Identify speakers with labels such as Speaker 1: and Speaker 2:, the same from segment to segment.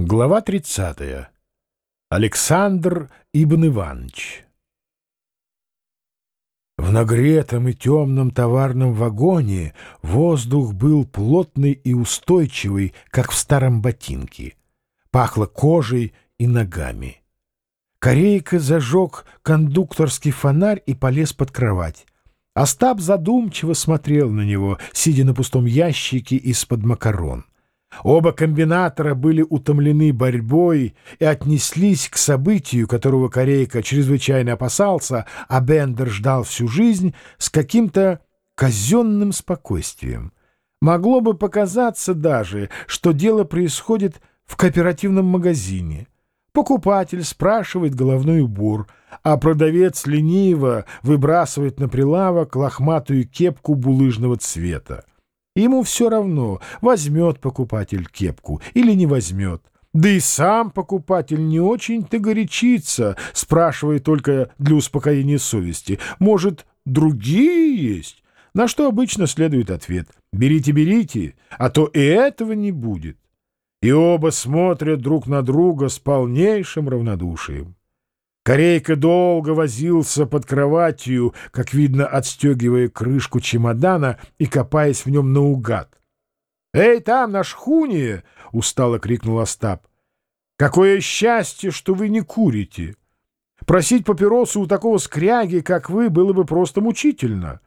Speaker 1: Глава 30. Александр Ибн Иванович. В нагретом и темном товарном вагоне воздух был плотный и устойчивый, как в старом ботинке. Пахло кожей и ногами. Корейка зажег кондукторский фонарь и полез под кровать. Остап задумчиво смотрел на него, сидя на пустом ящике из-под макарон. Оба комбинатора были утомлены борьбой и отнеслись к событию, которого Корейка чрезвычайно опасался, а Бендер ждал всю жизнь с каким-то казенным спокойствием. Могло бы показаться даже, что дело происходит в кооперативном магазине. Покупатель спрашивает головной убор, а продавец лениво выбрасывает на прилавок лохматую кепку булыжного цвета. Ему все равно, возьмет покупатель кепку или не возьмет. Да и сам покупатель не очень-то горячится, спрашивая только для успокоения совести. Может, другие есть? На что обычно следует ответ «берите, берите, а то и этого не будет». И оба смотрят друг на друга с полнейшим равнодушием. Корейка долго возился под кроватью, как видно, отстегивая крышку чемодана и копаясь в нем наугад. «Эй, там, на шхуне!» — устало крикнул Остап. «Какое счастье, что вы не курите! Просить папиросу у такого скряги, как вы, было бы просто мучительно.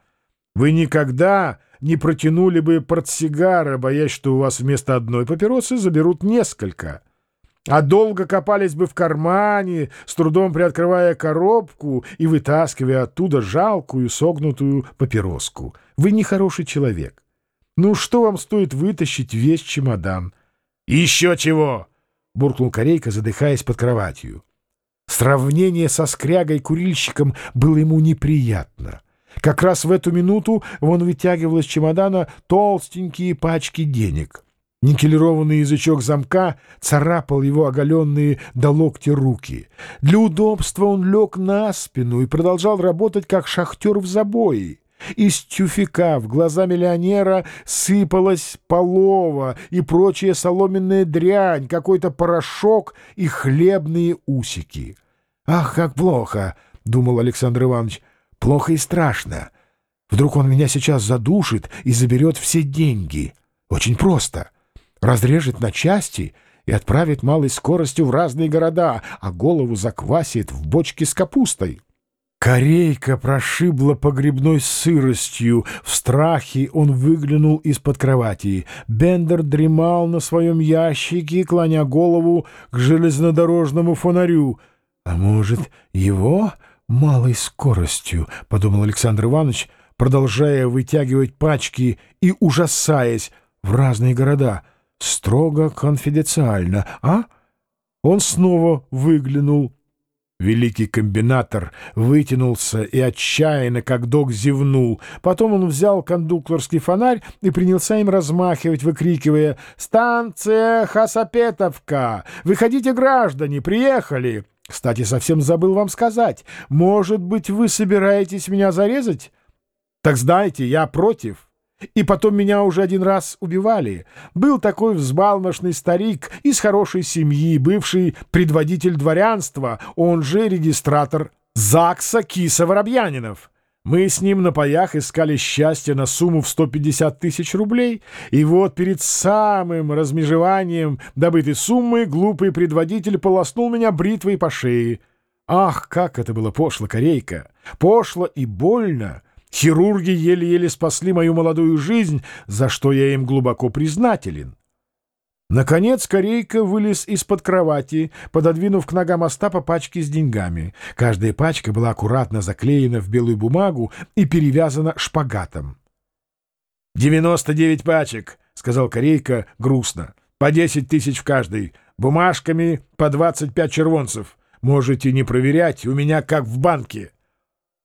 Speaker 1: Вы никогда не протянули бы портсигара, боясь, что у вас вместо одной папиросы заберут несколько» а долго копались бы в кармане, с трудом приоткрывая коробку и вытаскивая оттуда жалкую согнутую папироску. Вы нехороший человек. Ну что вам стоит вытащить весь чемодан? — Еще чего! — буркнул Корейка, задыхаясь под кроватью. Сравнение со скрягой-курильщиком было ему неприятно. Как раз в эту минуту он вытягивал из чемодана толстенькие пачки денег — Никелированный язычок замка царапал его оголенные до локтя руки. Для удобства он лег на спину и продолжал работать, как шахтер в забое. Из тюфика в глаза миллионера сыпалась полова и прочая соломенная дрянь, какой-то порошок и хлебные усики. «Ах, как плохо!» — думал Александр Иванович. «Плохо и страшно. Вдруг он меня сейчас задушит и заберет все деньги. Очень просто» разрежет на части и отправит малой скоростью в разные города, а голову заквасит в бочке с капустой. Корейка прошибла погребной сыростью. В страхе он выглянул из-под кровати. Бендер дремал на своем ящике, клоня голову к железнодорожному фонарю. «А может, его малой скоростью?» — подумал Александр Иванович, продолжая вытягивать пачки и ужасаясь в разные города — строго конфиденциально, а? Он снова выглянул. Великий комбинатор вытянулся и отчаянно, как дог, зевнул. Потом он взял кондукторский фонарь и принялся им размахивать, выкрикивая «Станция Хасапетовка! Выходите, граждане, приехали!» Кстати, совсем забыл вам сказать. Может быть, вы собираетесь меня зарезать? Так знаете, я против. И потом меня уже один раз убивали. Был такой взбалмошный старик из хорошей семьи, бывший предводитель дворянства, он же регистратор ЗАГСа Киса Воробьянинов. Мы с ним на паях искали счастье на сумму в 150 тысяч рублей, и вот перед самым размежеванием добытой суммы глупый предводитель полоснул меня бритвой по шее. Ах, как это было пошло, корейка! Пошло и больно! Хирурги еле-еле спасли мою молодую жизнь, за что я им глубоко признателен. Наконец Корейка вылез из-под кровати, пододвинув к ногам Остапа пачки с деньгами. Каждая пачка была аккуратно заклеена в белую бумагу и перевязана шпагатом. «Девяносто девять пачек», — сказал Корейка грустно. «По десять тысяч в каждой. Бумажками по двадцать пять червонцев. Можете не проверять, у меня как в банке».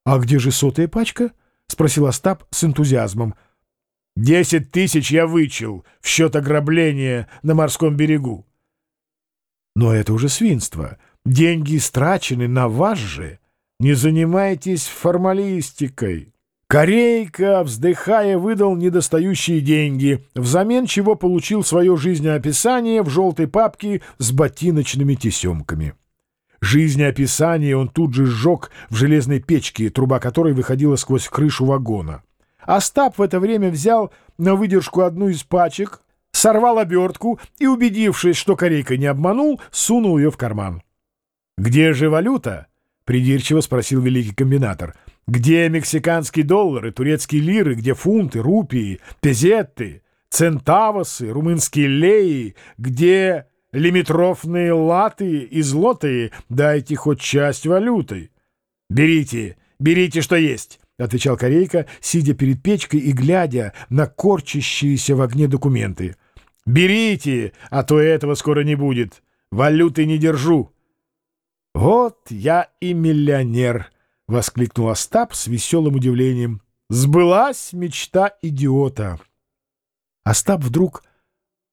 Speaker 1: «А где же сотая пачка?» — спросил Остап с энтузиазмом. «Десять тысяч я вычел в счет ограбления на морском берегу». «Но это уже свинство. Деньги страчены на вас же. Не занимайтесь формалистикой. Корейка, вздыхая, выдал недостающие деньги, взамен чего получил свое жизнеописание в желтой папке с ботиночными тесемками. Жизнеописание он тут же сжег в железной печке, труба которой выходила сквозь крышу вагона. Остап в это время взял на выдержку одну из пачек, сорвал обертку и, убедившись, что Корейка не обманул, сунул ее в карман. «Где же валюта?» — придирчиво спросил великий комбинатор — где мексиканские доллары, турецкие лиры, где фунты, рупии, пезетты, центавосы, румынские леи, где лимитрофные латы и злотые, дайте хоть часть валюты. Берите, берите, что есть, — отвечал Корейка, сидя перед печкой и глядя на корчащиеся в огне документы. «Берите, а то этого скоро не будет. Валюты не держу». «Вот я и миллионер», — воскликнул Остап с веселым удивлением. «Сбылась мечта идиота!» Остап вдруг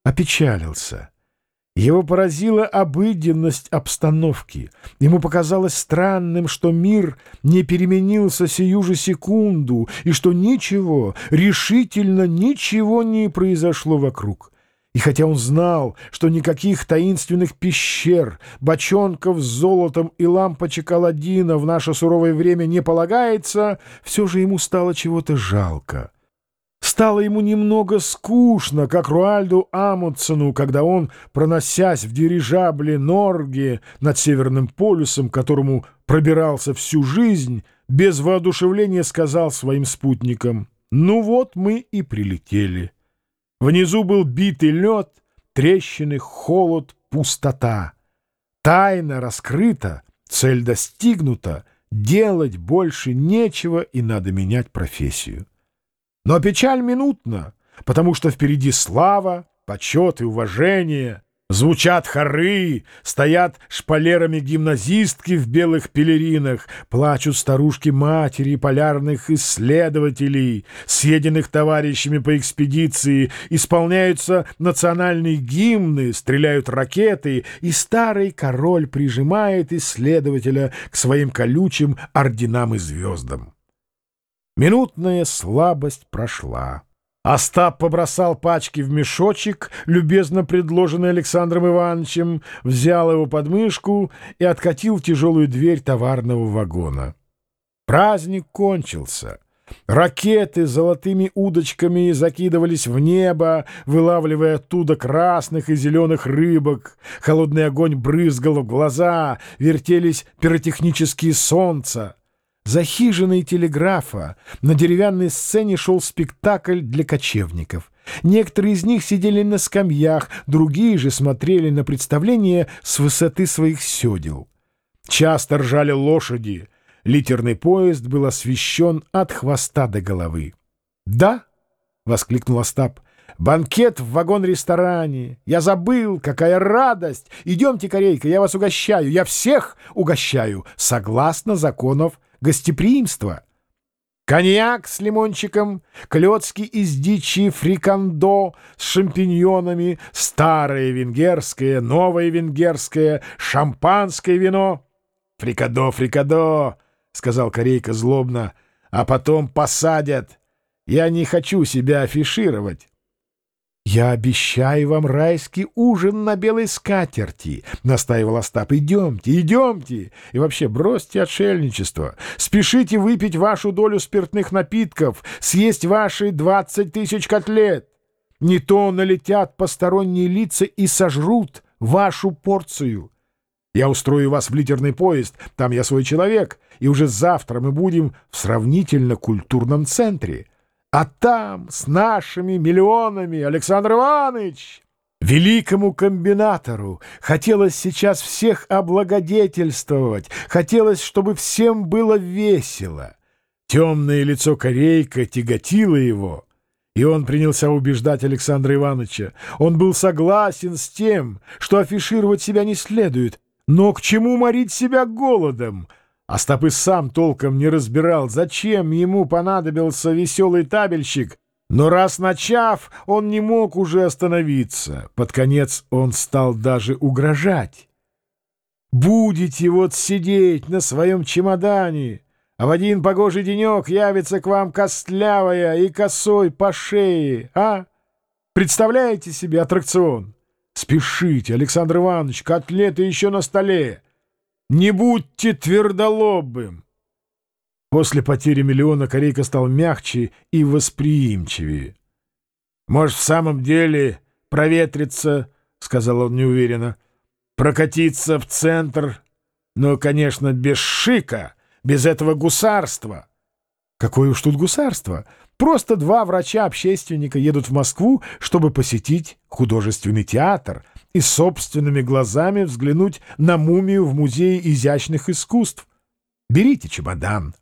Speaker 1: опечалился. Его поразила обыденность обстановки. Ему показалось странным, что мир не переменился сию же секунду, и что ничего, решительно ничего не произошло вокруг. И хотя он знал, что никаких таинственных пещер, бочонков с золотом и лампочек Аладдина в наше суровое время не полагается, все же ему стало чего-то жалко. Стало ему немного скучно, как Руальду Амундсену, когда он, проносясь в дирижабле Норге над Северным полюсом, которому пробирался всю жизнь, без воодушевления сказал своим спутникам «Ну вот мы и прилетели». Внизу был битый лед, трещины, холод, пустота. Тайна раскрыта, цель достигнута, делать больше нечего и надо менять профессию. Но печаль минутна, потому что впереди слава, почет и уважение, Звучат хоры, стоят шпалерами гимназистки в белых пелеринах, плачут старушки-матери полярных исследователей, съеденных товарищами по экспедиции, исполняются национальные гимны, стреляют ракеты, и старый король прижимает исследователя к своим колючим орденам и звездам. Минутная слабость прошла. Остап побросал пачки в мешочек, любезно предложенный Александром Ивановичем, взял его под мышку и откатил тяжелую дверь товарного вагона. Праздник кончился. Ракеты с золотыми удочками закидывались в небо, вылавливая оттуда красных и зеленых рыбок. Холодный огонь брызгал в глаза, вертелись пиротехнические солнца. За хижиной телеграфа на деревянной сцене шел спектакль для кочевников. Некоторые из них сидели на скамьях, другие же смотрели на представление с высоты своих седел. Часто ржали лошади. Литерный поезд был освещен от хвоста до головы. «Да!» — воскликнул Остап. «Банкет в вагон-ресторане! Я забыл! Какая радость! Идемте, Корейка, я вас угощаю! Я всех угощаю! Согласно законов гостеприимства. Коньяк с лимончиком, клетки из дичи фрикандо с шампиньонами, старое венгерское, новое венгерское, шампанское вино. «Фрикадо, фрикадо!» — сказал Корейка злобно. «А потом посадят. Я не хочу себя афишировать». «Я обещаю вам райский ужин на белой скатерти», — настаивал Остап. «Идемте, идемте! И вообще бросьте отшельничество. Спешите выпить вашу долю спиртных напитков, съесть ваши двадцать тысяч котлет. Не то налетят посторонние лица и сожрут вашу порцию. Я устрою вас в литерный поезд, там я свой человек, и уже завтра мы будем в сравнительно культурном центре». А там с нашими миллионами, Александр Иванович, великому комбинатору, хотелось сейчас всех облагодетельствовать, хотелось, чтобы всем было весело. Темное лицо корейка тяготило его, и он принялся убеждать Александра Ивановича. Он был согласен с тем, что афишировать себя не следует, но к чему морить себя голодом — Остап и сам толком не разбирал, зачем ему понадобился веселый табельщик, но раз начав, он не мог уже остановиться. Под конец он стал даже угрожать. «Будете вот сидеть на своем чемодане, а в один погожий денек явится к вам костлявая и косой по шее, а? Представляете себе аттракцион? Спешите, Александр Иванович, котлеты еще на столе. Не будьте твердолобым. После потери миллиона Корейка стал мягче и восприимчивее. «Может, в самом деле проветриться?» — сказал он неуверенно. «Прокатиться в центр, но, конечно, без шика, без этого гусарства». «Какое уж тут гусарство! Просто два врача-общественника едут в Москву, чтобы посетить художественный театр и собственными глазами взглянуть на мумию в Музее изящных искусств. Берите чемодан».